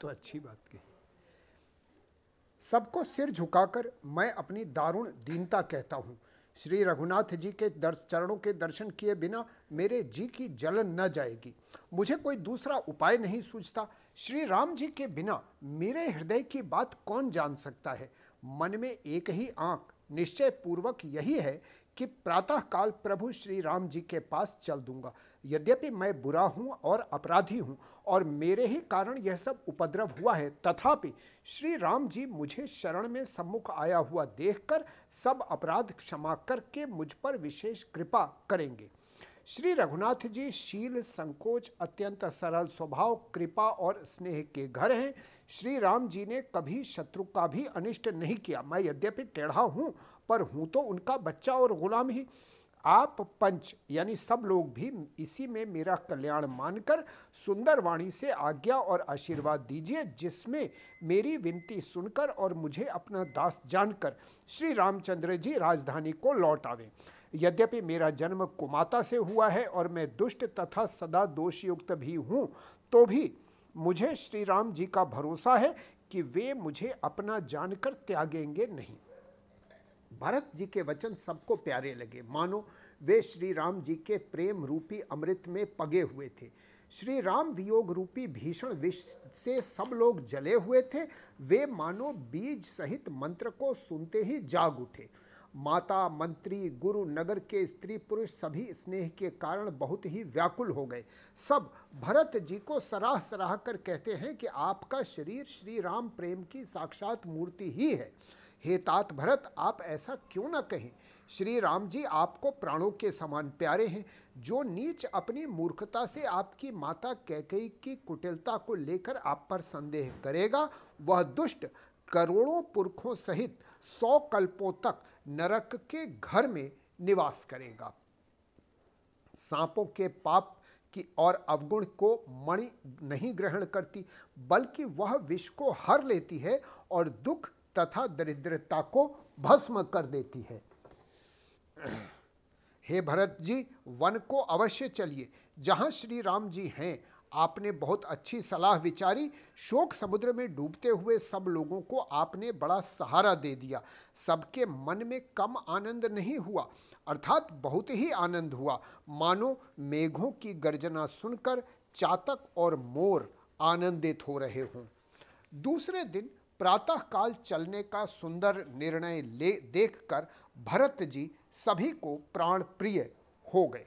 तो अच्छी बात कही। सबको सिर झुकाकर मैं अपनी दारुण दीनता कहता हूँ। श्री रघुनाथ जी के चरणों के दर्शन किए बिना मेरे जी की जलन न जाएगी। मुझे कोई दूसरा उपाय नहीं सूझता। श्री राम जी के बिना मेरे हृदय की बात कौन जान सकता है? मन में एक ही आँख, निश्चय पूर्वक यही है कि प्रातःकाल प्रभु श्री राम जी के पास चल दूँगा। यद्यपि मैं बुरा हूँ और अपराधी हूँ और मेरे ही कारण यह सब उपद्रव हुआ है, तथापि श्री राम जी मुझे शरण में सम्मुख आया हुआ देखकर सब अपराध क्षमा करके मुझ पर विशेष कृपा करेंगे। श्री रघुनाथ जी, शील, संकोच, अत्यंत सरल स्वभाव, कृपा और स्नेह के घर हैं। श्री राम जी ने कभी शत्रु का भी अनिष्ट नहीं किया। मैं यद्यपि टेढ़ा हूँ पर हूँ तो उनका बच्चा और गुलाम ही। आप पंच, यानी सब लोग भी इसी में मेरा कल्याण मानकर सुंदर वाणी से आज्ञा और आशीर्वाद दीजिए, जिसमें मेरी विनती सुनकर और मुझे अपना दास जानकर श्री रामचंद्र जी राजधानी को लौट आवे। यद्यपि मेरा जन्म कुमाता से हुआ है और मैं दुष्ट तथा सदा दोषयुक्त भी हूँ तो भी मुझे श्री राम जी का भरोसा है कि वे मुझे अपना जानकर त्यागेंगे नहीं। भरत जी के वचन सबको प्यारे लगे। मानो, वे श्री राम जी के प्रेम रूपी अमृत में पगे हुए थे। श्री राम वियोग रूपी भीषण विष से सब लोग जले हुए थे। वे मानो, बीज सहित मंत्र को सुनते ही जाग उठे। माता, मंत्री, गुरु, नगर के स्त्री, पुरुष, सभी स्नेह के कारण बहुत ही व्याकुल हो गए। सब भरत जी को सराह सराह कर कहते हैं कि आपका शरीर श्री राम प्रेम की साक्षात मूर्ति ही है। हे तात भरत, आप ऐसा क्यों न कहें? श्री राम जी आपको प्राणों के समान प्यारे हैं। जो नीच अपनी मूर्खता से आपकी माता कैकई की कुटिलता को लेकर आप पर संदेह करेगा, वह दुष्ट करोड़ों पुरखों सहित सौ कल्पों तक नरक के घर में निवास करेगा। सांपों के पाप की और अवगुण को मणि नहीं ग्रहण करती, बल्कि वह विष को हर लेती है और दुख तथा दरिद्रता को भस्म कर देती है। हे भरत जी, वन को अवश्य चलिए। जहाँ श्री राम जी हैं, आपने बहुत अच्छी सलाह विचारी। शोक समुद्र में डूबते हुए सब लोगों को आपने बड़ा सहारा दे दिया। सबके मन में कम आनंद नहीं हुआ, अर्थात बहुत ही आनंद हुआ। मानो मेघों की गर्जना सुनकर चातक और मोर आनंदित हो रहे हों। दूसरे दिन प्रातःकाल चलने का सुंदर निर्णय ले देखकर भरत जी सभी को प्राण प्रिय हो गए।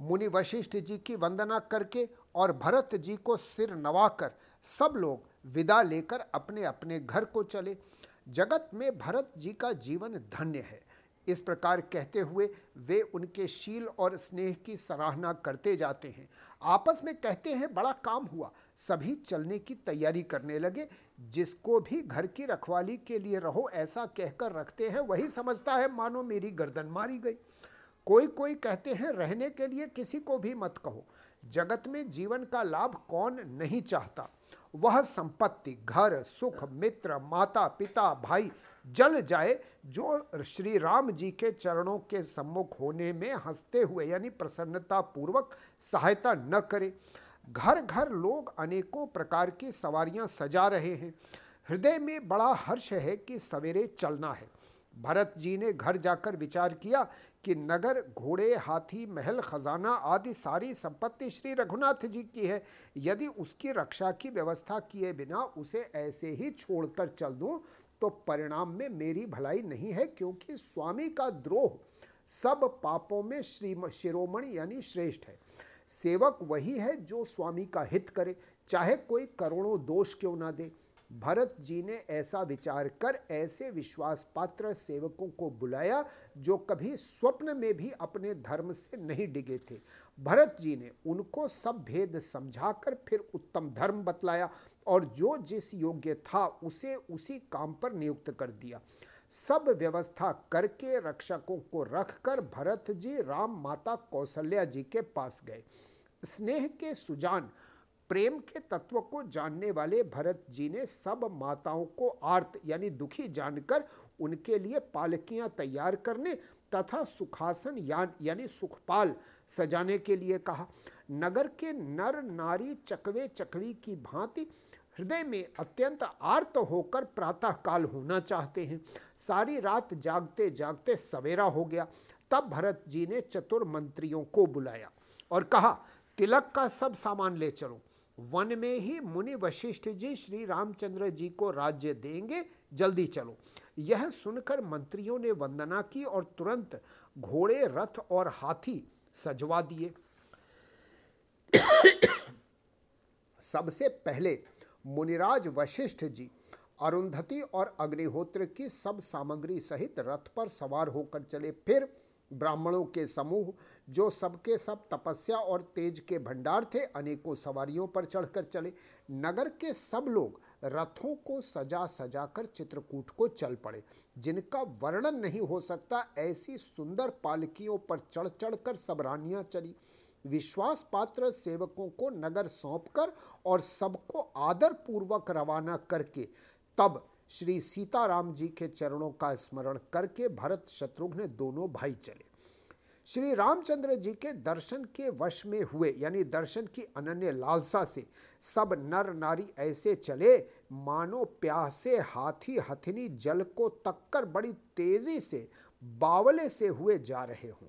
मुनि वशिष्ठ जी की वंदना करके और भरत जी को सिर नवाकर सब लोग विदा लेकर अपने अपने घर को चले। जगत में भरत जी का जीवन धन्य है। इस प्रकार कहते हुए वे उनके शील और स्नेह की सराहना करते जाते हैं। आपस में कहते हैं, बड़ा काम हुआ। सभी चलने की तैयारी करने लगे। जिसको भी घर की रखवाली के लिए रहो, ऐसा कहकर रखते हैं, वही समझता है, मानो मेरी गर्दन मारी गई। कोई कोई कहते हैं, रहने के लिए किसी को भी मत कहो। जगत में जीवन का लाभ कौन नहीं चाहता? वह संपत्ति, घर, सुख, मित्र, माता, पिता, भाई जल जाए, जो श्री राम जी के चरणों के सम्मुख होने में हँसते हुए, यानी प्रसन्नता पूर्वक सहायता न करे। घर घर लोग अनेकों प्रकार की सवारियाँ सजा रहे हैं। हृदय में बड़ा हर्ष है कि सवेरे चलना है। भरत जी ने घर जाकर विचार किया कि नगर, घोड़े, हाथी, महल, खजाना आदि सारी संपत्ति श्री रघुनाथ जी की है। यदि उसकी रक्षा की व्यवस्था किए बिना उसे ऐसे ही छोड़कर चल दूँ तो परिणाम में मेरी भलाई नहीं है, क्योंकि स्वामी का द्रोह सब पापों में श्री शिरोमणि यानी श्रेष्ठ है। सेवक वही है जो स्वामी का हित करे, चाहे कोई करोड़ों दोष क्यों ना दे। भरत जी ने ऐसा विचार कर ऐसे विश्वास पात्र सेवकों को बुलाया जो कभी स्वप्न में भी अपने धर्म से नहीं डिगे थे। भरत जी ने उनको सब भेद समझाकर फिर उत्तम धर्म बतलाया और जो जिस योग्य था उसे उसी काम पर नियुक्त कर दिया। सब व्यवस्था करके रक्षकों को रखकर भरत जी राम माता कौशल्या जी के पास गए। स्नेह के सुजान प्रेम के तत्व को जानने वाले भरत जी ने सब माताओं को आर्त यानी दुखी जानकर उनके लिए पालकियाँ तैयार करने तथा सुखासन यान यानी सुखपाल सजाने के लिए कहा। नगर के नर नारी चकवे चकवी की भांति हृदय में अत्यंत आर्त होकर प्रातः काल होना चाहते हैं। सारी रात जागते जागते सवेरा हो गया। तब भरत जी ने चतुर मंत्रियों को बुलाया और कहा, तिलक का सब सामान ले चलो। वन में ही मुनि वशिष्ठ जी श्री रामचंद्र जी को राज्य देंगे। जल्दी चलो। यह सुनकर मंत्रियों ने वंदना की और तुरंत घोड़े, रथ और हाथी सजवा दिए। सबसे पहले मुनिराज वशिष्ठ जी अरुंधति और अग्निहोत्र की सब सामग्री सहित रथ पर सवार होकर चले। फिर ब्राह्मणों के समूह, जो सबके सब तपस्या और तेज के भंडार थे, अनेकों सवारियों पर चढ़कर चले। नगर के सब लोग रथों को सजा सजा कर चित्रकूट को चल पड़े। जिनका वर्णन नहीं हो सकता, ऐसी सुंदर पालकियों पर चढ़ चढ़ कर सब रानियाँ चली। विश्वास पात्र सेवकों को नगर सौंपकर और सबको आदर पूर्वक रवाना करके तब श्री सीताराम जी के चरणों का स्मरण करके भरत शत्रुघ्न दोनों भाई चले। श्री रामचंद्र जी के दर्शन के वश में हुए, यानी दर्शन की अनन्य लालसा से सब नर नारी ऐसे चले, मानो प्यासे हाथी हथनी जल को तक्कर बड़ी तेज़ी से बावले से हुए जा रहे हों।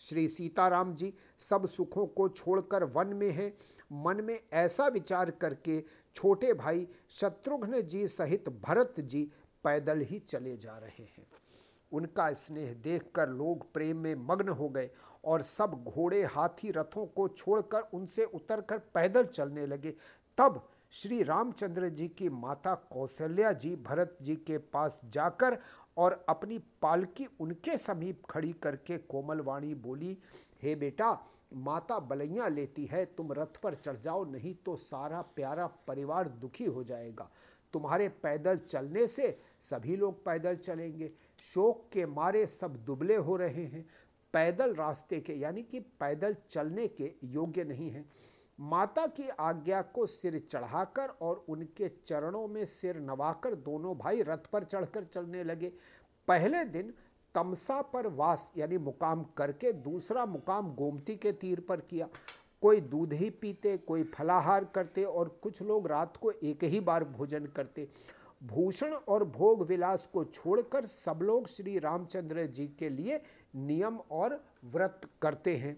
श्री सीताराम जी सब सुखों को छोड़कर वन में हैं मन में ऐसा विचार करके, छोटे भाई शत्रुघ्न जी सहित भरत जी पैदल ही चले जा रहे हैं। उनका स्नेह देखकर लोग प्रेम में मग्न हो गए और सब घोड़े, हाथी रथों को छोड़कर उनसे उतरकर पैदल चलने लगे। तब श्री रामचंद्र जी की माता कौशल्या जी भरत जी के पास जाकर और अपनी पालकी उनके समीप खड़ी करके कोमलवाणी बोली, हे बेटा माता बलैया लेती है, तुम रथ पर चढ़ जाओ, नहीं तो सारा प्यारा परिवार दुखी हो जाएगा। तुम्हारे पैदल चलने से सभी लोग पैदल चलेंगे। शोक के मारे सब दुबले हो रहे हैं। पैदल रास्ते के, यानी कि पैदल चलने के योग्य नहीं हैं। माता की आज्ञा को सिर चढ़ाकर और उनके चरणों में सिर नवाकर दोनों भाई रथ पर चढ़कर चलने लगे। पहले दिन तमसा पर वास, यानी मुकाम करके दूसरा मुकाम गोमती के तीर पर किया। कोई दूध ही पीते, कोई फलाहार करते और कुछ लोग रात को एक ही बार भोजन करते। भूषण और भोग विलास को छोड़कर सब लोग श्री रामचंद्र जी के लिए नियम और व्रत करते हैं।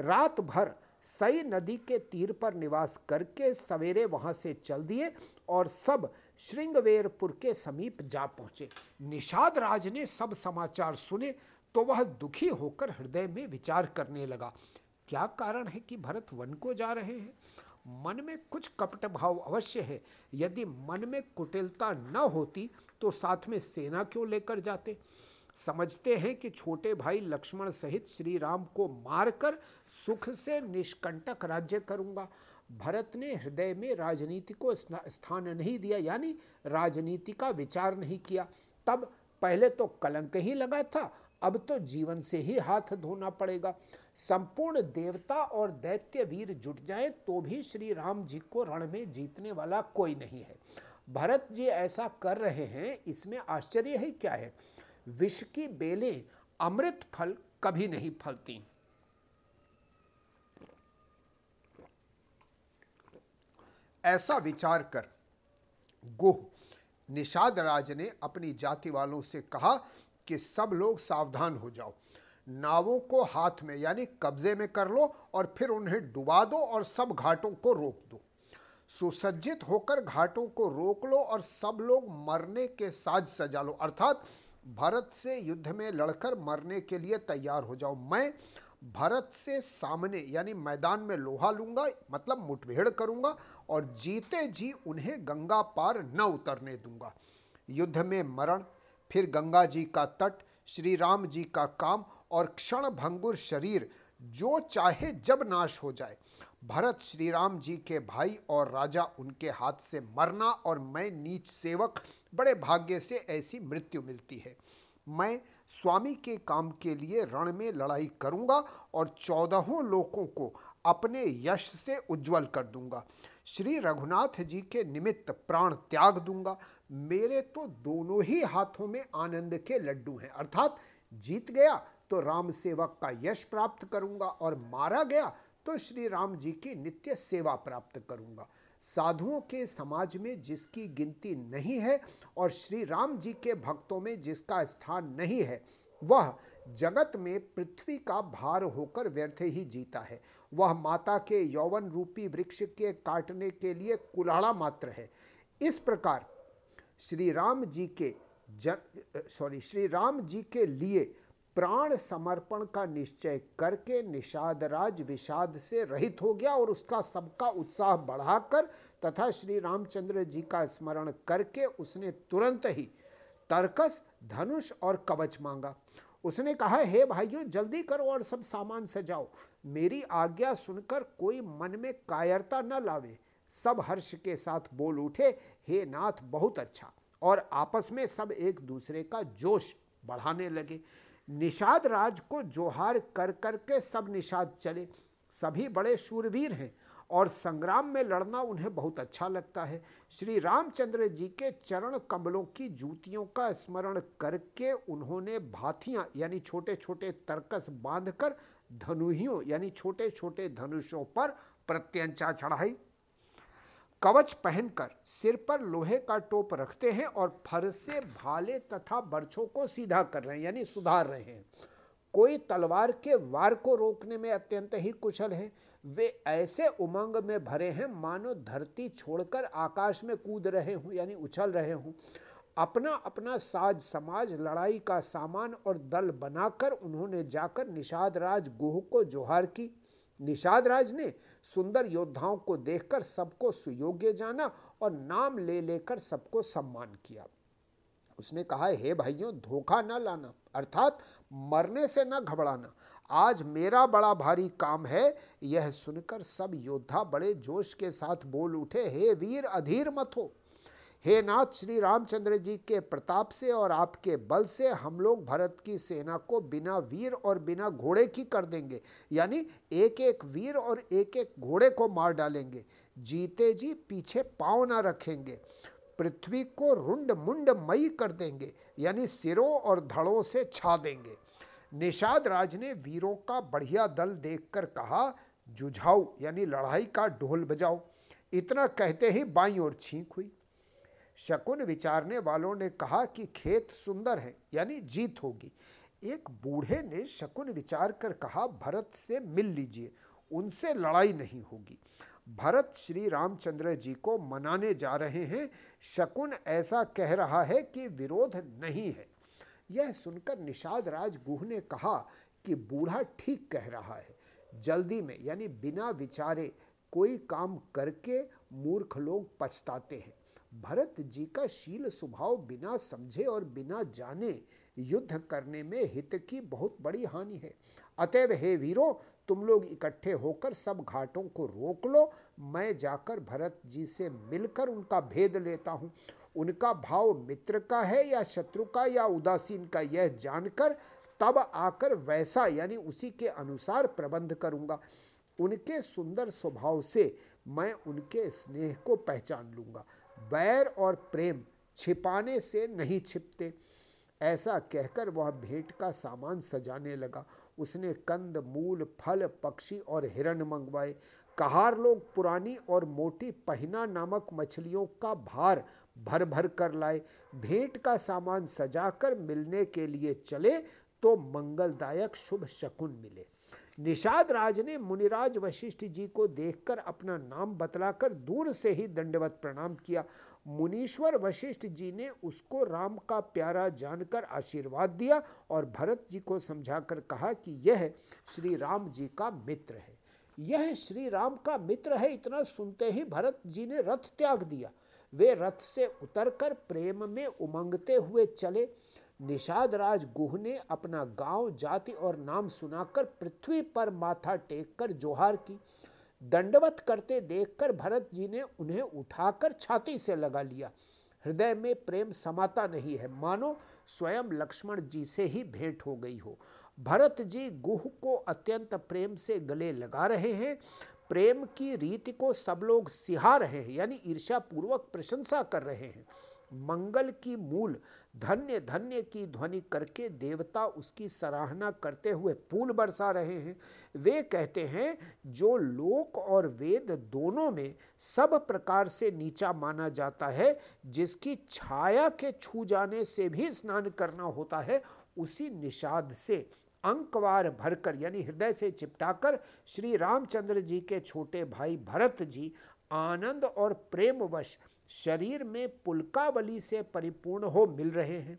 रात भर सई नदी के तीर पर निवास करके सवेरे वहाँ से चल दिए और सब श्रृंगवेरपुर के समीप जा पहुँचे। निषाद राज ने सब समाचार सुने तो वह दुखी होकर हृदय में विचार करने लगा, क्या कारण है कि भरत वन को जा रहे हैं? मन में कुछ कपट भाव अवश्य है। यदि मन में कुटिलता न होती तो साथ में सेना क्यों लेकर जाते? समझते हैं कि छोटे भाई लक्ष्मण सहित श्री राम को मारकर सुख से निष्कंटक राज्य करूँगा। भरत ने हृदय में राजनीति को स्थान नहीं दिया, यानी राजनीति का विचार नहीं किया। तब पहले तो कलंक ही लगा था, अब तो जीवन से ही हाथ धोना पड़ेगा। संपूर्ण देवता और दैत्य वीर जुट जाए तो भी श्री राम जी को रण में जीतने वाला कोई नहीं है। भरत जी ऐसा कर रहे हैं, इसमें आश्चर्य ही क्या है? विष की बेलें अमृत फल कभी नहीं फलती। ऐसा विचार कर, गुह, निषाद राज ने अपनी जाति वालों से कहा कि सब लोग सावधान हो जाओ। नावों को हाथ में, यानी कब्जे में कर लो और फिर उन्हें डुबा दो और सब घाटों को रोक दो। सुसज्जित होकर घाटों को रोक लो और सब लोग मरने के साज सजा लो। अर्थात, भारत से युद्ध में लड़कर मरने के लिए तैयार हो जाओ। मैं भारत से सामने, यानी मैदान में लोहा लूँगा मतलब मुठभेड़ करूँगा और जीते जी उन्हें गंगा पार न उतरने दूँगा। युद्ध में मरण, फिर गंगा जी का तट, श्री राम जी का काम और क्षण भंगुर शरीर, जो चाहे जब नाश हो जाए। भरत श्री राम जी के भाई और राजा उनके हाथ से मरना और मैं नीच सेवक, बड़े भाग्य से ऐसी मृत्यु मिलती है। मैं स्वामी के काम के लिए रण में लड़ाई करूँगा और चौदहों लोगों को अपने यश से उज्जवल कर दूँगा। श्री रघुनाथ जी के निमित्त प्राण त्याग दूँगा। मेरे तो दोनों ही हाथों में आनंद के लड्डू हैं। अर्थात जीत गया तो राम सेवक का यश प्राप्त करूँगा और मारा गया तो श्री राम जी की नित्य सेवा प्राप्त करूँगा। साधुओं के समाज में जिसकी गिनती नहीं है और श्री राम जी के भक्तों में जिसका स्थान नहीं है, वह जगत में पृथ्वी का भार होकर व्यर्थ ही जीता है। वह माता के यौवन रूपी वृक्ष के काटने के लिए कुल्हाड़ा मात्र है। इस प्रकार श्री राम जी के सॉरी श्री राम जी के लिए प्राण समर्पण का निश्चय करके निषाद राज विषाद से रहित हो गया और उसका सबका उत्साह बढ़ाकर तथा श्री रामचंद्र जी का स्मरण करके उसने तुरंत ही तर्कस, धनुष और कवच मांगा। उसने कहा, हे भाइयों, जल्दी करो और सब सामान सजाओ। मेरी आज्ञा सुनकर कोई मन में कायरता न लावे। सब हर्ष के साथ बोल उठे, हे नाथ, बहुत अच्छा। और आपस में सब एक दूसरे का जोश बढ़ाने लगे। निषाद राज को जोहार कर कर के सब निषाद चले। सभी बड़े शूरवीर हैं और संग्राम में लड़ना उन्हें बहुत अच्छा लगता है। श्री रामचंद्र जी के चरण कमलों की जूतियों का स्मरण करके उन्होंने भाथियाँ यानी छोटे छोटे तरकस बांधकर धनुहियों, यानी छोटे छोटे धनुषों पर प्रत्यंचा चढ़ाई। कवच पहनकर सिर पर लोहे का टोप रखते हैं और फर से भाले तथा बर्छों को सीधा कर रहे हैं, यानी सुधार रहे हैं। कोई तलवार के वार को रोकने में अत्यंत ही कुशल है। वे ऐसे उमंग में भरे हैं, मानो धरती छोड़कर आकाश में कूद रहे हों, यानी उछल रहे हों। अपना अपना साज समाज, लड़ाई का सामान और दल बनाकर उन्होंने जाकर निषाद राज गुह को जोहार की। निषाद राज ने सुंदर योद्धाओं को देखकर सबको सुयोग्य जाना और नाम ले लेकर सबको सम्मान किया। उसने कहा, हे भाइयों, धोखा न लाना, अर्थात मरने से न घबराना। आज मेरा बड़ा भारी काम है। यह सुनकर सब योद्धा बड़े जोश के साथ बोल उठे, हे वीर, अधीर मत हो। हे नाथ, श्री रामचंद्र जी के प्रताप से और आपके बल से हम लोग भरत की सेना को बिना वीर और बिना घोड़े की कर देंगे। यानी एक एक वीर और एक एक घोड़े को मार डालेंगे। जीते जी पीछे पाँव ना रखेंगे। पृथ्वी को रुंड मुंड मई कर देंगे। यानी सिरों और धड़ों से छा देंगे। निषाद राज ने वीरों का बढ़िया दल देखकर कहा, जुझाऊ, यानी लड़ाई का ढोल बजाओ। इतना कहते ही बाई और छींक हुई। शकुन विचारने वालों ने कहा कि खेत सुंदर है, यानी जीत होगी। एक बूढ़े ने शकुन विचार कर कहा, भरत से मिल लीजिए, उनसे लड़ाई नहीं होगी। भरत श्री रामचंद्र जी को मनाने जा रहे हैं। शकुन ऐसा कह रहा है कि विरोध नहीं है। यह सुनकर निषाद राज गुह ने कहा कि बूढ़ा ठीक कह रहा है। जल्दी में, यानी बिना विचारे, कोई काम करके मूर्ख लोग पछताते हैं। भरत जी का शील स्वभाव बिना समझे और बिना जाने युद्ध करने में हित की बहुत बड़ी हानि है। अतएव, हे वीरों, तुम लोग इकट्ठे होकर सब घाटों को रोक लो। मैं जाकर भरत जी से मिलकर उनका भेद लेता हूँ। उनका भाव मित्र का है या शत्रु का या उदासीन का, यह जानकर तब आकर वैसा, यानी उसी के अनुसार प्रबंध करूँगा। उनके सुंदर स्वभाव से मैं उनके स्नेह को पहचान लूँगा। बैर और प्रेम छिपाने से नहीं छिपते। ऐसा कहकर वह भेंट का सामान सजाने लगा। उसने कंद, मूल, फल, पक्षी और हिरण मंगवाए। कहार लोग पुरानी और मोटी पहना नामक मछलियों का भार भर भर कर लाए। भेंट का सामान सजाकर मिलने के लिए चले तो मंगलदायक शुभ शकुन मिले। निषाद राज ने मुनिराज वशिष्ठ जी को देखकर अपना नाम बतलाकर दूर से ही दंडवत प्रणाम किया। मुनीश्वर वशिष्ठ जी ने उसको राम का प्यारा जानकर आशीर्वाद दिया और भरत जी को समझाकर कहा कि यह श्री राम जी का मित्र है। यह श्री राम का मित्र है इतना सुनते ही भरत जी ने रथ त्याग दिया। वे रथ से उतरकर प्रेम में उमंगते हुए चले। निषाद राज गुह ने अपना गाँव, जाति और नाम सुनाकर पृथ्वी पर माथा टेक कर जोहार की। दंडवत करते देखकर भरत जी ने उन्हें उठाकर छाती से लगा लिया। हृदय में प्रेम समाता नहीं है। मानो स्वयं लक्ष्मण जी से ही भेंट हो गई हो। भरत जी गुह को अत्यंत प्रेम से गले लगा रहे हैं। प्रेम की रीति को सब लोग सिहा रहे हैं, यानी ईर्ष्या पूर्वक प्रशंसा कर रहे हैं। मंगल की मूल, धन्य धन्य की ध्वनि करके देवता उसकी सराहना करते हुए फूल बरसा रहे हैं। वे कहते हैं, जो लोक और वेद दोनों में सब प्रकार से नीचा माना जाता है, जिसकी छाया के छू जाने से भी स्नान करना होता है, उसी निषाद से अंकवार भरकर, यानी हृदय से चिपटाकर, श्री रामचंद्र जी के छोटे भाई भरत जी आनंद और प्रेमवश शरीर में पुलकावली से परिपूर्ण हो मिल रहे हैं।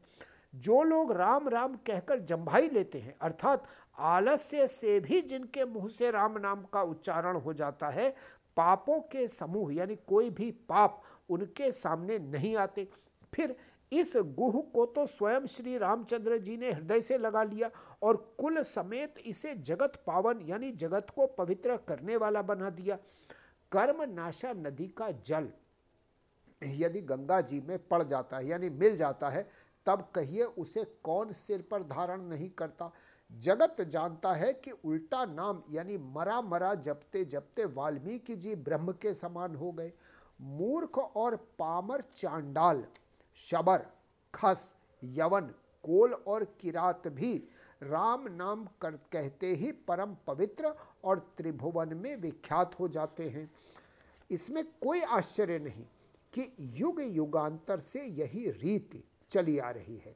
जो लोग राम राम कहकर जम्भाई लेते हैं, अर्थात आलस्य से भी जिनके मुँह से राम नाम का उच्चारण हो जाता है, पापों के समूह, यानी कोई भी पाप उनके सामने नहीं आते। फिर इस गुह को तो स्वयं श्री रामचंद्र जी ने हृदय से लगा लिया और कुल समेत इसे जगत पावन, यानी जगत को पवित्र करने वाला बना दिया। कर्म नाशा नदी का जल यदि गंगा जी में पड़ जाता है, यानी मिल जाता है, तब कहिए उसे कौन सिर पर धारण नहीं करता। जगत जानता है कि उल्टा नाम, यानी मरा मरा जपते जपते वाल्मीकि जी ब्रह्म के समान हो गए। मूर्ख और पामर चांडाल, शबर, खस, यवन, कोल और किरात भी राम नाम कर कहते ही परम पवित्र और त्रिभुवन में विख्यात हो जाते हैं। इसमें कोई आश्चर्य नहीं कि युग युगांतर से यही रीति चली आ रही है।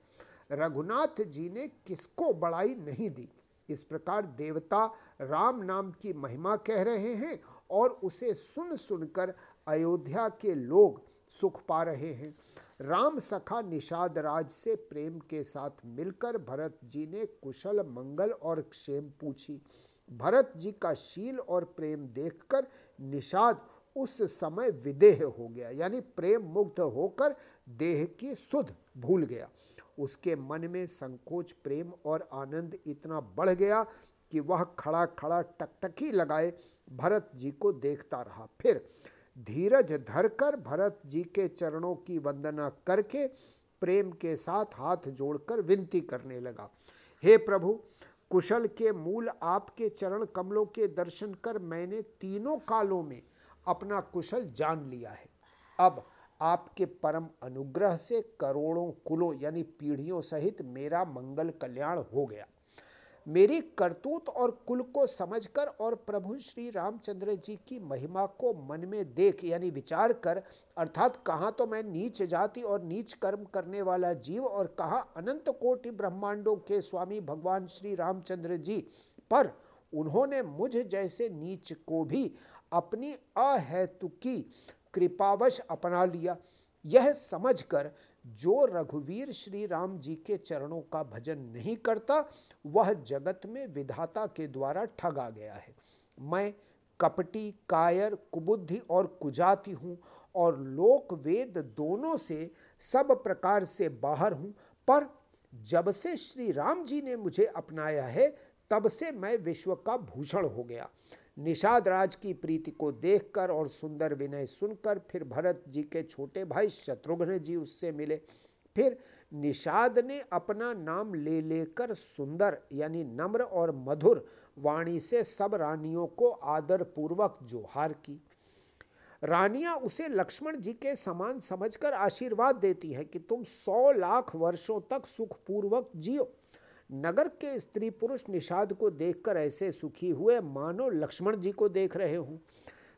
रघुनाथ जी ने किसको बड़ाई नहीं दी? इस प्रकार देवता राम नाम की महिमा कह रहे हैं और उसे सुन सुनकर अयोध्या के लोग सुख पा रहे हैं। राम सखा निषाद राज से प्रेम के साथ मिलकर भरत जी ने कुशल मंगल और क्षेम पूछी। भरत जी का शील और प्रेम देखकर निषाद उस समय विदेह हो गया, यानी प्रेम मुग्ध होकर देह की सुध भूल गया। उसके मन में संकोच, प्रेम और आनंद इतना बढ़ गया कि वह खड़ा खड़ा टकटकी लगाए भरत जी को देखता रहा। फिर धीरज धरकर भरत जी के चरणों की वंदना करके प्रेम के साथ हाथ जोड़कर विनती करने लगा। हे प्रभु, कुशल के मूल आपके चरण कमलों के दर्शन कर मैंने तीनों कालों में अपना कुशल जान लिया है। अब आपके परम अनुग्रह से करोड़ों कुलों यानी पीढ़ियों सहित मेरा मंगल कल्याण हो गया। मेरी करतूत और कुल को समझकर और प्रभु श्री रामचंद्र जी की महिमा को मन में देख, यानी विचार कर, अर्थात कहाँ तो मैं नीच जाति और नीच कर्म करने वाला जीव और कहा अनंत कोटि ब्रह्मांडों के स्वामी भगवान श्री रामचंद्र जी, पर उन्होंने मुझ जैसे नीच को भी अपनी अहेतुकी कृपावश अपना लिया। यह समझकर जो रघुवीर श्री राम जी के चरणों का भजन नहीं करता, वह जगत में विधाता के द्वारा ठगा गया है। मैं कपटी, कायर, कुबुद्धि और कुजाति हूँ और लोक वेद दोनों से सब प्रकार से बाहर हूँ। पर जब से श्री राम जी ने मुझे अपनाया है, तब से मैं विश्व का भूषण हो गया। निषाद राज की प्रीति को देखकर और सुंदर विनय सुनकर फिर भरत जी के छोटे भाई शत्रुघ्न जी उससे मिले। फिर निषाद ने अपना नाम ले लेकर सुंदर यानी नम्र और मधुर वाणी से सब रानियों को आदर पूर्वक जोहार की। रानियाँ उसे लक्ष्मण जी के समान समझकर आशीर्वाद देती हैं कि तुम सौ लाख वर्षों तक सुखपूर्वक जियो। नगर के स्त्री पुरुष निषाद को देखकर ऐसे सुखी हुए मानो लक्ष्मण जी को देख रहे हूँ।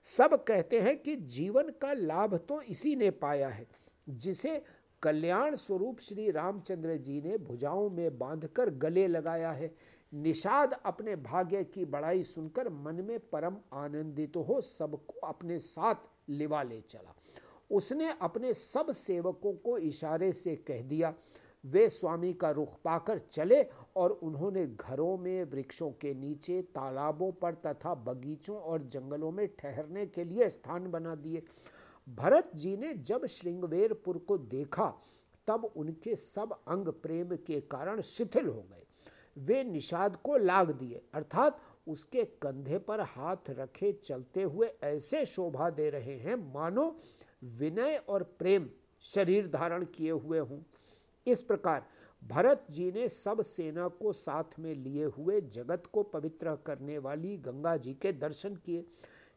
सब कहते हैं कि जीवन का लाभ तो इसी ने पाया है, जिसे कल्याण स्वरूप श्री रामचंद्र जी ने भुजाओं में बांधकर गले लगाया है। निषाद अपने भाग्य की बड़ाई सुनकर मन में परम आनंदित तो हो सबको अपने साथ लिवा ले चला। उसने अपने सब सेवकों को इशारे से कह दिया, वे स्वामी का रुख पाकर चले और उन्होंने घरों में वृक्षों के नीचे, तालाबों पर तथा बगीचों और जंगलों में ठहरने के लिए स्थान बना दिए। भरत जी ने जब श्रृंगवेरपुर को देखा, तब उनके सब अंग प्रेम के कारण शिथिल हो गए। वे निषाद को लाग दिए, अर्थात उसके कंधे पर हाथ रखे चलते हुए ऐसे शोभा दे रहे हैं, मानो विनय और प्रेम शरीर धारण किए हुए हों। इस प्रकार भरत जी ने सब सेना को साथ में लिए हुए जगत को पवित्र करने वाली गंगा जी के दर्शन किए।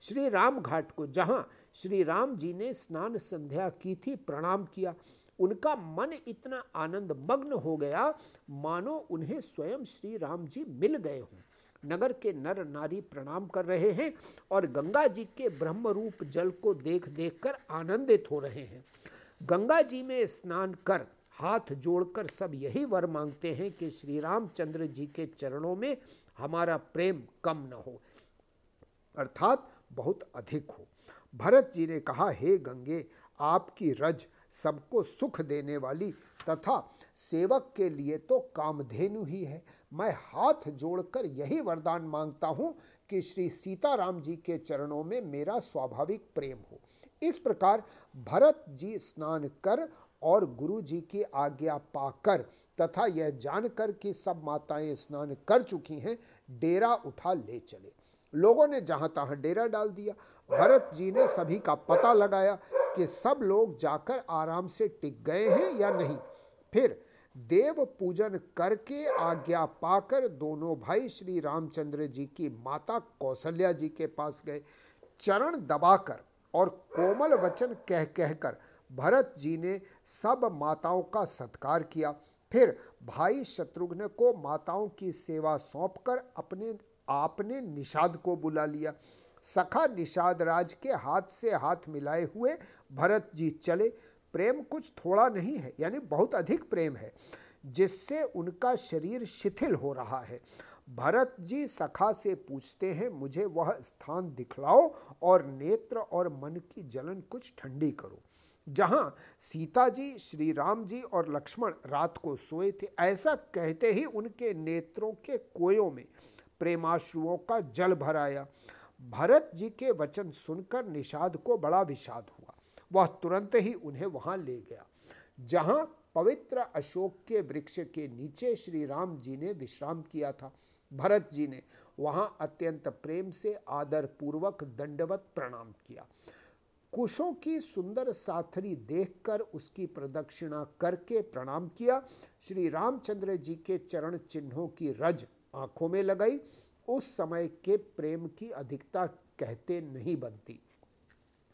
श्री राम घाट को, जहाँ श्री राम जी ने स्नान संध्या की थी, प्रणाम किया। उनका मन इतना आनंद मग्न हो गया, मानो उन्हें स्वयं श्री राम जी मिल गए हों। नगर के नर नारी प्रणाम कर रहे हैं और गंगा जी के ब्रह्म रूप जल को देख देख कर आनंदित हो रहे हैं। गंगा जी में स्नान कर हाथ जोड़कर सब यही वर मांगते हैं कि श्री रामचंद्र जी के चरणों में हमारा प्रेम कम न हो। अर्थात बहुत अधिक हो। भरत जी ने कहा, हे गंगे, आपकी रज सबको सुख देने वाली तथा सेवक के लिए तो कामधेनु ही है। मैं हाथ जोड़कर यही वरदान माँगता हूँ कि श्री सीताराम जी के चरणों में मेरा स्वाभाविक प्रेम हो। इस प्रकार भरत जी स्नान कर और गुरु जी की आज्ञा पाकर तथा यह जानकर कि सब माताएँ स्नान कर चुकी हैं, डेरा उठा ले चले। लोगों ने जहाँ तहां डेरा डाल दिया। भरत जी ने सभी का पता लगाया कि सब लोग जाकर आराम से टिक गए हैं या नहीं। फिर देव पूजन करके आज्ञा पाकर दोनों भाई श्री रामचंद्र जी की माता कौशल्या जी के पास गए। चरण दबाकर और कोमल वचन कह कहकर भरत जी ने सब माताओं का सत्कार किया। फिर भाई शत्रुघ्न को माताओं की सेवा सौंपकर अपने, आपने निषाद को बुला लिया। सखा निषाद राज के हाथ से हाथ मिलाए हुए भरत जी चले। प्रेम कुछ थोड़ा नहीं है, यानी बहुत अधिक प्रेम है, जिससे उनका शरीर शिथिल हो रहा है। भरत जी सखा से पूछते हैं, मुझे वह स्थान दिखलाओ और नेत्र और मन की जलन कुछ ठंडी करो। जहाँ सीता जी श्री राम जी और लक्ष्मण रात को सोए थे, ऐसा कहते ही उनके नेत्रों के कोयों में प्रेमाश्रुओं का जल भर आया। भरत जी के वचन सुनकर निषाद को बड़ा विषाद हुआ। वह तुरंत ही उन्हें वहाँ ले गया, जहाँ पवित्र अशोक के वृक्ष के नीचे श्री राम जी ने विश्राम किया था। भरत जी ने वहाँ अत्यंत प्रेम से आदर पूर्वक दंडवत प्रणाम किया। कुशों की सुंदर साथरी देखकर उसकी प्रदक्षिणा करके प्रणाम किया। श्री रामचंद्र जी के चरण चिन्हों की रज आँखों में लगाई। उस समय के प्रेम की अधिकता कहते नहीं बनती।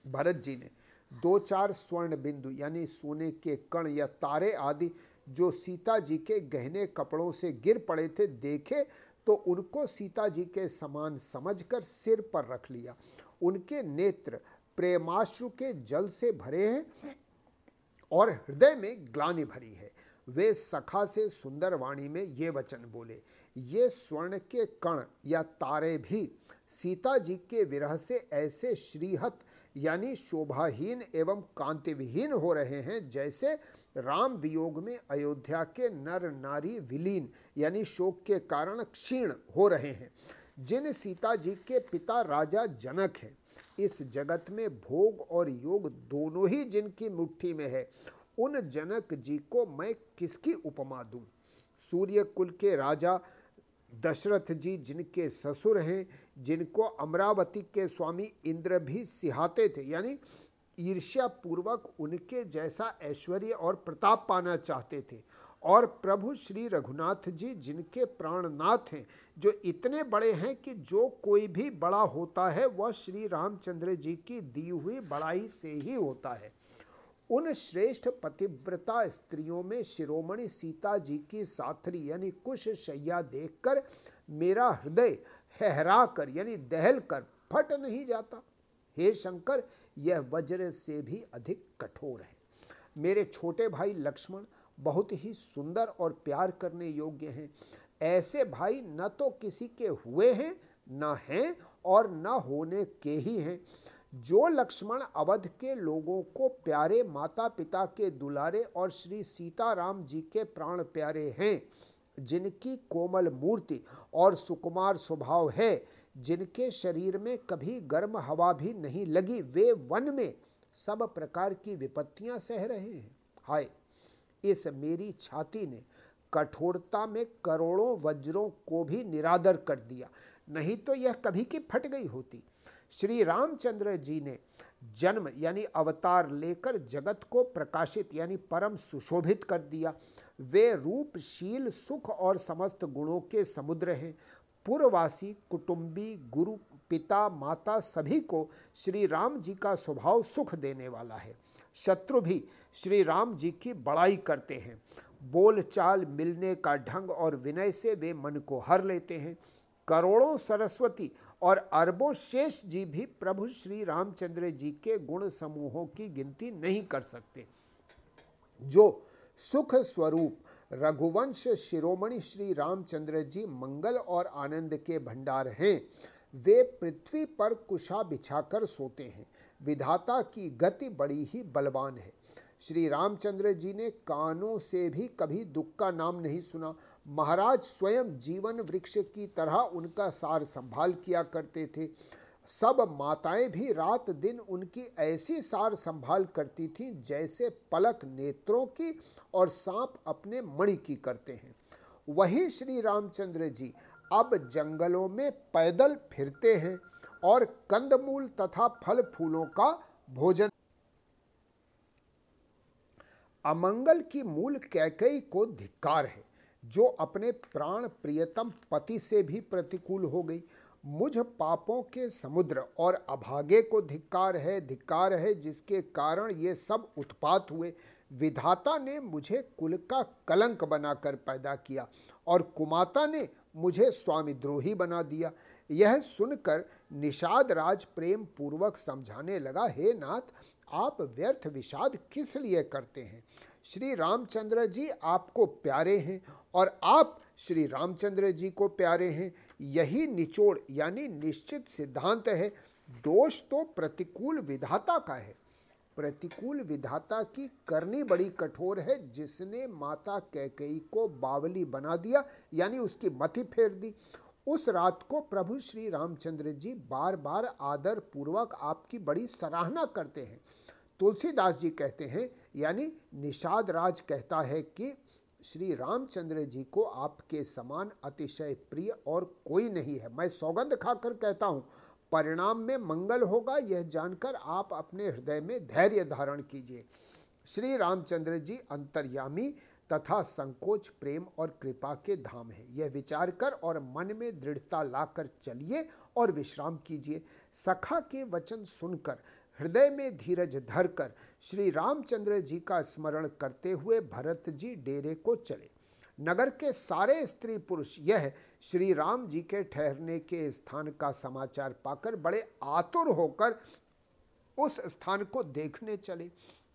भरत जी ने दो चार स्वर्ण बिंदु, यानी सोने के कण या तारे आदि जो सीता जी के गहने कपड़ों से गिर पड़े थे, देखे तो उनको सीता जी के समान समझकर सिर पर रख लिया। उनके नेत्र प्रेमाश्रु के जल से भरे हैं और हृदय में ग्लानि भरी है। वे सखा से सुंदर वाणी में ये वचन बोले, ये स्वर्ण के कण या तारे भी सीता जी के विरह से ऐसे श्रीहत, यानी शोभाहीन एवं कांतिविहीन हो रहे हैं, जैसे राम वियोग में अयोध्या के नर नारी विलीन, यानी शोक के कारण क्षीण हो रहे हैं। जिन सीता जी के पिता राजा जनक हैं इस जगत में भोग और योग दोनों ही जिनकी मुट्ठी में है, उन जनक जी को मैं किसकी उपमा दूँ? सूर्य कुल के राजा, दशरथ जी जिनके ससुर हैं, जिनको अमरावती के स्वामी इंद्र भी सिहाते थे, यानी ईर्ष्या पूर्वक उनके जैसा ऐश्वर्य और प्रताप पाना चाहते थे। और प्रभु श्री रघुनाथ जी, जिनके प्राणनाथ हैं, जो इतने बड़े हैं कि जो कोई भी बड़ा होता है, वह श्री रामचंद्र जी की दी हुई बड़ाई से ही होता है। उन श्रेष्ठ पतिव्रता स्त्रियों में शिरोमणि सीता जी की साथरी यानी कुश शैया देखकर मेरा हृदय हैरा कर यानी दहल कर फट नहीं जाता। हे शंकर, यह वज्र से भी अधिक कठोर है। मेरे छोटे भाई लक्ष्मण बहुत ही सुंदर और प्यार करने योग्य हैं। ऐसे भाई न तो किसी के हुए हैं, न हैं और न होने के ही हैं। जो लक्ष्मण अवध के लोगों को प्यारे माता पिता के दुलारे और श्री सीताराम जी के प्राण प्यारे हैं, जिनकी कोमल मूर्ति और सुकुमार स्वभाव है, जिनके शरीर में कभी गर्म हवा भी नहीं लगी, वे वन में सब प्रकार की विपत्तियाँ सह रहे हैं। हाय! इस मेरी छाती ने कठोरता में करोड़ों वज्रों को भी निरादर कर दिया। नहीं तो यह कभी की फट गई होती। श्री रामचंद्र जी ने जन्म यानी अवतार लेकर जगत को प्रकाशित यानी परम सुशोभित कर दिया। वे रूपशील, सुख और समस्त गुणों के समुद्र हैं। पूर्ववासी, कुटुंबी, गुरु, पिता, माता सभी को श्री राम जी का स्वभाव सुख देने वाला है। शत्रु भी श्री राम जी की बड़ाई करते हैं। बोल चाल मिलने का ढंग और विनय से वे मन को हर लेते हैं। करोड़ों सरस्वती और अरबों शेष जी भी प्रभु श्री रामचंद्र जी के गुण समूहों की गिनती नहीं कर सकते। जो सुख स्वरूप रघुवंश शिरोमणि श्री रामचंद्र जी मंगल और आनंद के भंडार हैं वे पृथ्वी पर कुशा बिछाकर सोते हैं। विधाता की गति बड़ी ही बलवान है। श्री रामचंद्र जी ने कानों से भी कभी दुख का नाम नहीं सुना। महाराज स्वयं जीवन वृक्ष की तरह उनका सार संभाल किया करते थे। सब माताएँ भी रात दिन उनकी ऐसी सार संभाल करती थीं जैसे पलक नेत्रों की और सांप अपने मणि की करते हैं। वही श्री रामचंद्र जी अब जंगलों में पैदल फिरते हैं और कंदमूल तथा फल फूलों का भोजन। अमंगल की मूल कैकई को धिक्कार है, जो अपने प्राण प्रियतम पति से भी प्रतिकूल हो गई। मुझ पापों के समुद्र और अभागे को धिक्कार है धिक्कार है, जिसके कारण ये सब उत्पात हुए। विधाता ने मुझे कुल का कलंक बनाकर पैदा किया और कुमाता ने मुझे स्वामीद्रोही बना दिया। यह सुनकर निषाद राज प्रेम पूर्वक समझाने लगा, हे नाथ, आप व्यर्थ विषाद किस लिए करते हैं? श्री रामचंद्र जी आपको प्यारे हैं और आप श्री रामचंद्र जी को प्यारे हैं। यही निचोड़ यानी निश्चित सिद्धांत है। दोष तो प्रतिकूल विधाता का है। प्रतिकूल विधाता की करनी बड़ी कठोर है, जिसने माता कैकई को बावली बना दिया, यानी उसकी मति फेर दी। उस रात को प्रभु श्री रामचंद्र जी बार बार आदर पूर्वक आपकी बड़ी सराहना करते हैं। तुलसीदास जी कहते हैं, यानी निषाद राज कहता है कि श्री रामचंद्र जी को आपके समान अतिशय प्रिय और कोई नहीं है। मैं सौगंध खाकर कहता हूँ परिणाम में मंगल होगा, यह जानकर आप अपने हृदय में धैर्य धारण कीजिए। श्री रामचंद्र जी अंतर्यामी तथा संकोच, प्रेम और कृपा के धाम है। यह विचार कर और मन में दृढ़ता लाकर चलिए और विश्राम कीजिए। सखा के वचन सुनकर, हृदय में धीरज धरकर श्री रामचंद्र जी का स्मरण करते हुए भरत जी डेरे को चले। नगर के सारे स्त्री पुरुष यह श्री राम जी के ठहरने के स्थान का समाचार पाकर बड़े आतुर होकर उस स्थान को देखने चले।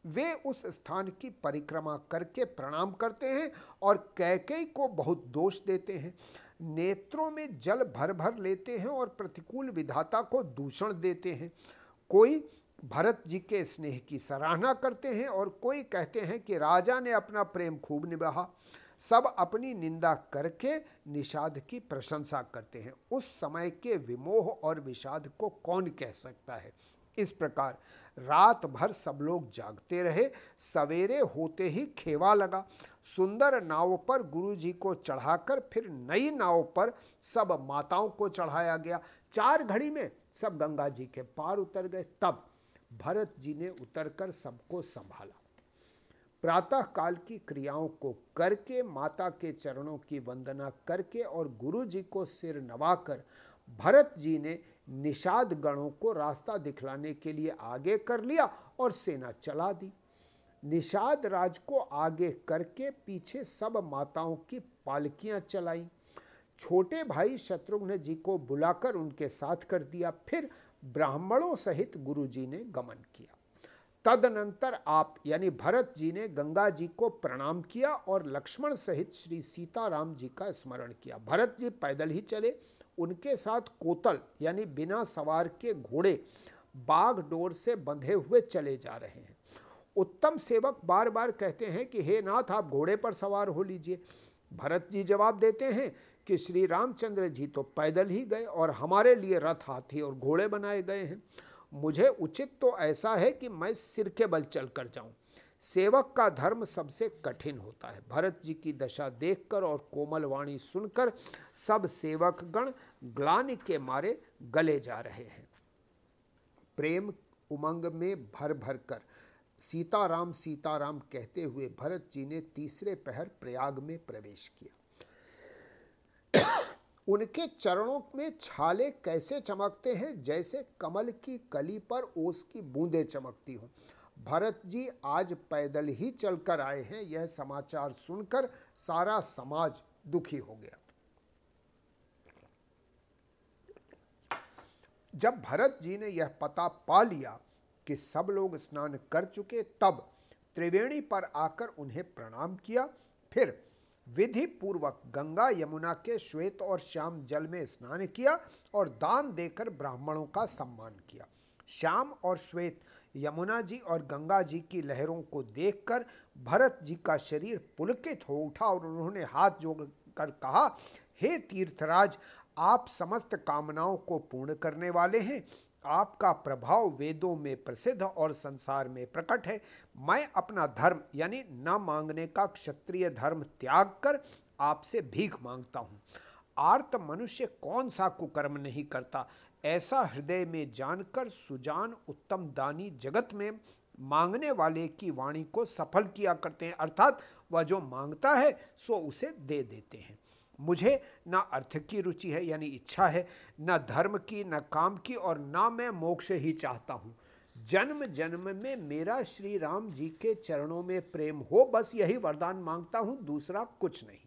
वे उस स्थान की परिक्रमा करके प्रणाम करते हैं और कैकई को बहुत दोष देते हैं। नेत्रों में जल भर भर लेते हैं और प्रतिकूल विधाता को दूषण देते हैं। कोई भरत जी के स्नेह की सराहना करते हैं और कोई कहते हैं कि राजा ने अपना प्रेम खूब निभाा सब अपनी निंदा करके निषाद की प्रशंसा करते हैं। उस समय के विमोह और विषाद को कौन कह सकता है? इस प्रकार रात भर सब लोग जागते रहे, सवेरे होते ही खेवा लगा। सुंदर नाव पर गुरु जी को चढ़ाकर फिर नई नाव पर सब माताओं को चढ़ाया गया। चार घड़ी में सब गंगा जी के पार उतर गए। तब भरत जी ने उतरकर सबको संभाला। प्रातः काल की क्रियाओं को करके, माता के चरणों की वंदना करके और गुरु जी को सिर नवाकर, भरत जी ने निषाद गणों को रास्ता दिखलाने के लिए आगे कर लिया और सेना चला दी। निषाद राज को आगे करके पीछे सब माताओं की पालकियाँ चलाई। छोटे भाई शत्रुघ्न जी को बुलाकर उनके साथ कर दिया। फिर ब्राह्मणों सहित गुरु जी ने गमन किया। तदनंतर आप, यानी भरत जी ने गंगा जी को प्रणाम किया और लक्ष्मण सहित श्री सीताराम जी का स्मरण किया। भरत जी पैदल ही चले। उनके साथ कोतल, यानी बिना सवार के घोड़े, बाघ डोर से बंधे हुए चले जा रहे हैं। उत्तम सेवक बार बार कहते हैं कि, हे नाथ, आप घोड़े पर सवार हो लीजिए। भरत जी जवाब देते हैं कि, श्री रामचंद्र जी तो पैदल ही गए और हमारे लिए रथ हाथी और घोड़े बनाए गए हैं। मुझे उचित तो ऐसा है कि मैं सिर के बल चल कर जाऊँ। सेवक का धर्म सबसे कठिन होता है। भरत जी की दशा देखकर और कोमल वाणी सुनकर सब सेवक गण ग्लानि के मारे गले जा रहे हैं। प्रेम उमंग में भर भर कर सीताराम सीताराम कहते हुए भरत जी ने तीसरे पहर प्रयाग में प्रवेश किया। उनके चरणों में छाले कैसे चमकते हैं? जैसे कमल की कली पर ओस की बूंदें चमकती हों। भरत जी आज पैदल ही चलकर आए हैं। यह समाचार सुनकर सारा समाज दुखी हो गया। जब भरत जी ने यह पता पा लिया कि सब लोग स्नान कर चुके, तब त्रिवेणी पर आकर उन्हें प्रणाम किया। फिर विधि पूर्वक गंगा यमुना के श्वेत और श्याम जल में स्नान किया और दान देकर ब्राह्मणों का सम्मान किया। श्याम और श्वेत यमुना जी और गंगा जी की लहरों को देखकर भरत जी का शरीर पुलकित हो उठा और उन्होंने हाथ जोड़कर कहा, हे तीर्थराज, आप समस्त कामनाओं को पूर्ण करने वाले हैं। आपका प्रभाव वेदों में प्रसिद्ध और संसार में प्रकट है। मैं अपना धर्म, यानी न मांगने का क्षत्रिय धर्म त्याग कर आपसे भीख माँगता हूँ। आर्त मनुष्य कौन सा कुकर्म नहीं करता? ऐसा हृदय में जानकर सुजान उत्तम दानी जगत में मांगने वाले की वाणी को सफल किया करते हैं। अर्थात वह जो माँगता है, सो उसे दे देते हैं। मुझे ना अर्थ की रुचि है, यानी इच्छा है, न धर्म की, न काम की, और ना मैं मोक्ष ही चाहता हूँ। जन्म जन्म में मेरा श्री राम जी के चरणों में प्रेम हो, बस यही वरदान माँगता हूँ, दूसरा कुछ नहीं।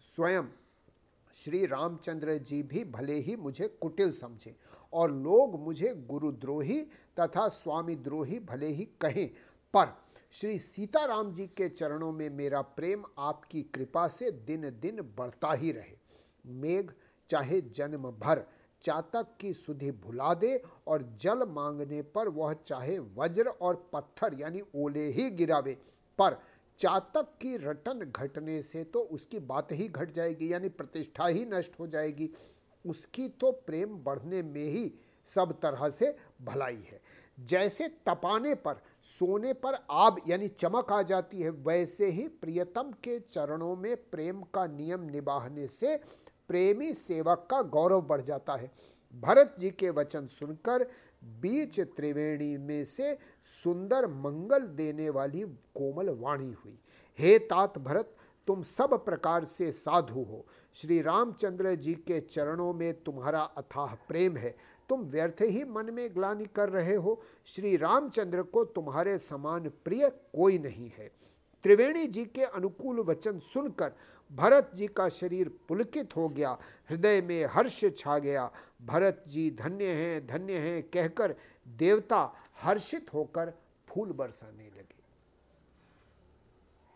स्वयं श्री रामचंद्र जी भी भले ही मुझे कुटिल समझे, और लोग मुझे गुरुद्रोही तथा स्वामी द्रोही भले ही कहें, पर श्री सीताराम जी के चरणों में मेरा प्रेम आपकी कृपा से दिन दिन बढ़ता ही रहे। मेघ चाहे जन्म भर चातक की सुधि भुला दे और जल मांगने पर वह चाहे वज्र और पत्थर यानी ओले ही गिरावे। पर चातक की रटन घटने से तो उसकी बात ही घट जाएगी, यानी प्रतिष्ठा ही नष्ट हो जाएगी। उसकी तो प्रेम बढ़ने में ही सब तरह से भलाई है। जैसे तपाने पर, सोने पर आब यानी चमक आ जाती है, वैसे ही प्रियतम के चरणों में प्रेम का नियम निभाने से प्रेमी सेवक का गौरव बढ़ जाता है। भरत जी के वचन सुनकर बीच त्रिवेणी में से सुंदर मंगल देने वाली कोमल वाणी हुई। हे तात भरत, तुम सब प्रकार से साधु हो। श्री रामचंद्र जी के चरणों में तुम्हारा अथाह प्रेम है। तुम व्यर्थ ही मन में ग्लानी कर रहे हो। श्री रामचंद्र को तुम्हारे समान प्रिय कोई नहीं है। त्रिवेणी जी के अनुकूल वचन सुनकर भरत जी का शरीर पुलकित हो गया। हृदय में हर्ष छा गया। भरत जी धन्य हैं धन्य हैं कहकर देवता हर्षित होकर फूल बरसाने